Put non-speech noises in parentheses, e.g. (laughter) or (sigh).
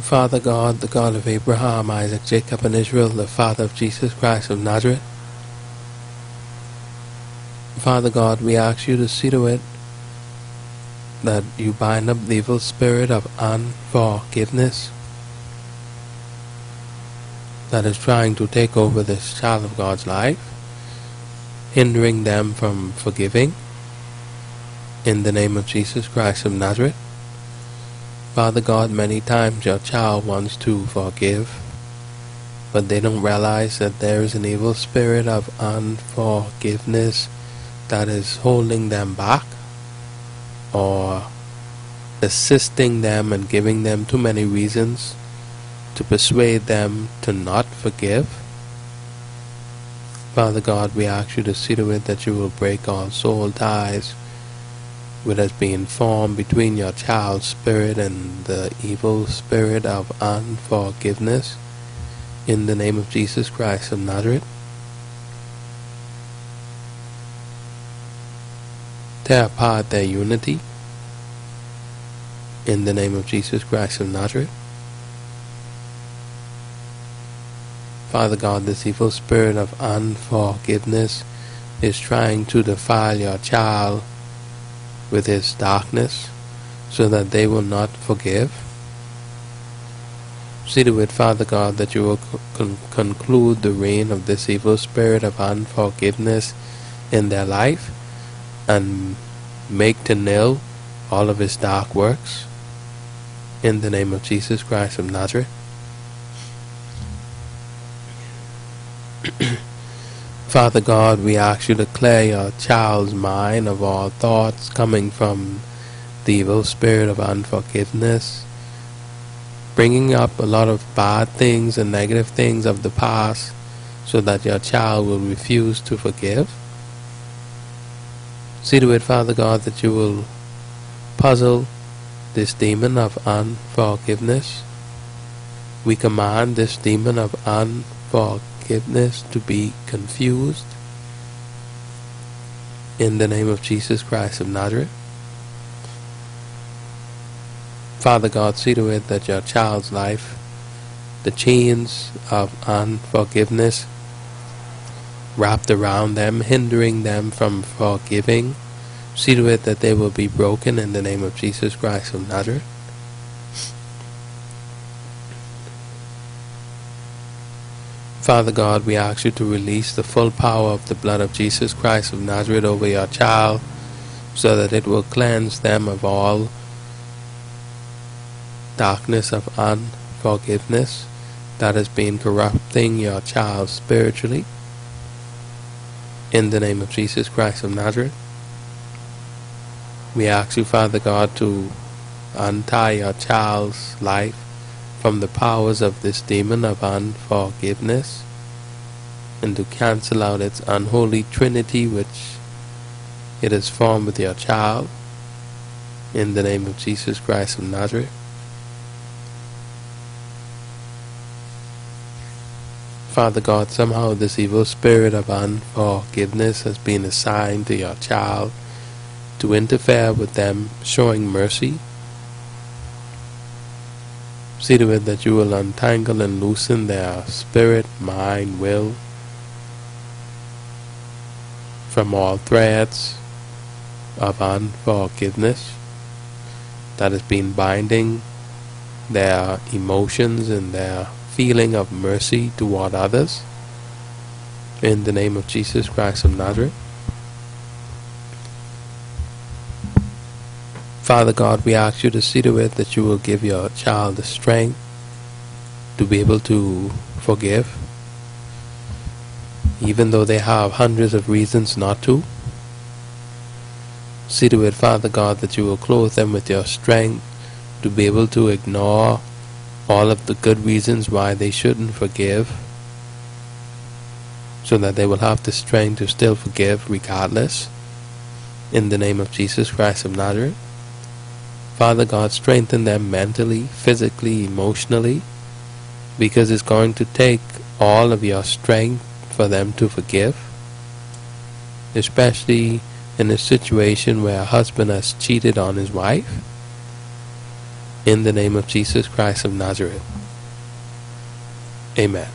Father God, the God of Abraham, Isaac, Jacob, and Israel, the Father of Jesus Christ of Nazareth. Father God, we ask you to see to it that you bind up the evil spirit of unforgiveness that is trying to take over this child of God's life, hindering them from forgiving. In the name of Jesus Christ of Nazareth. Father God, many times your child wants to forgive, but they don't realize that there is an evil spirit of unforgiveness that is holding them back or assisting them and giving them too many reasons to persuade them to not forgive. Father God, we ask you to see to it that you will break all soul ties which has been formed between your child's spirit and the evil spirit of unforgiveness. In the name of Jesus Christ of Nazareth. Tear apart their unity. In the name of Jesus Christ of Nazareth. Father God, this evil spirit of unforgiveness is trying to defile your child with his darkness so that they will not forgive. See to it, Father God, that you will con conclude the reign of this evil spirit of unforgiveness in their life and make to nil all of his dark works. In the name of Jesus Christ of Nazareth. (clears throat) Father God, we ask you to clear your child's mind of all thoughts coming from the evil spirit of unforgiveness, bringing up a lot of bad things and negative things of the past so that your child will refuse to forgive. See to it, Father God, that you will puzzle this demon of unforgiveness. We command this demon of unforgiveness forgiveness to be confused in the name of Jesus Christ of Nazareth. Father God, see to it that your child's life, the chains of unforgiveness wrapped around them, hindering them from forgiving, see to it that they will be broken in the name of Jesus Christ of Nazareth. Father God, we ask you to release the full power of the blood of Jesus Christ of Nazareth over your child so that it will cleanse them of all darkness of unforgiveness that has been corrupting your child spiritually. In the name of Jesus Christ of Nazareth, we ask you, Father God, to untie your child's life from the powers of this demon of unforgiveness and to cancel out its unholy trinity which it has formed with your child in the name of Jesus Christ of Nazareth. Father God, somehow this evil spirit of unforgiveness has been assigned to your child to interfere with them showing mercy See to it that you will untangle and loosen their spirit, mind, will from all threads of unforgiveness that has been binding their emotions and their feeling of mercy toward others. In the name of Jesus Christ of Nazareth. Father God, we ask you to see to it that you will give your child the strength to be able to forgive, even though they have hundreds of reasons not to. See to it, Father God, that you will clothe them with your strength to be able to ignore all of the good reasons why they shouldn't forgive, so that they will have the strength to still forgive regardless. In the name of Jesus Christ of Nazareth. Father God, strengthen them mentally, physically, emotionally, because it's going to take all of your strength for them to forgive, especially in a situation where a husband has cheated on his wife. In the name of Jesus Christ of Nazareth. Amen.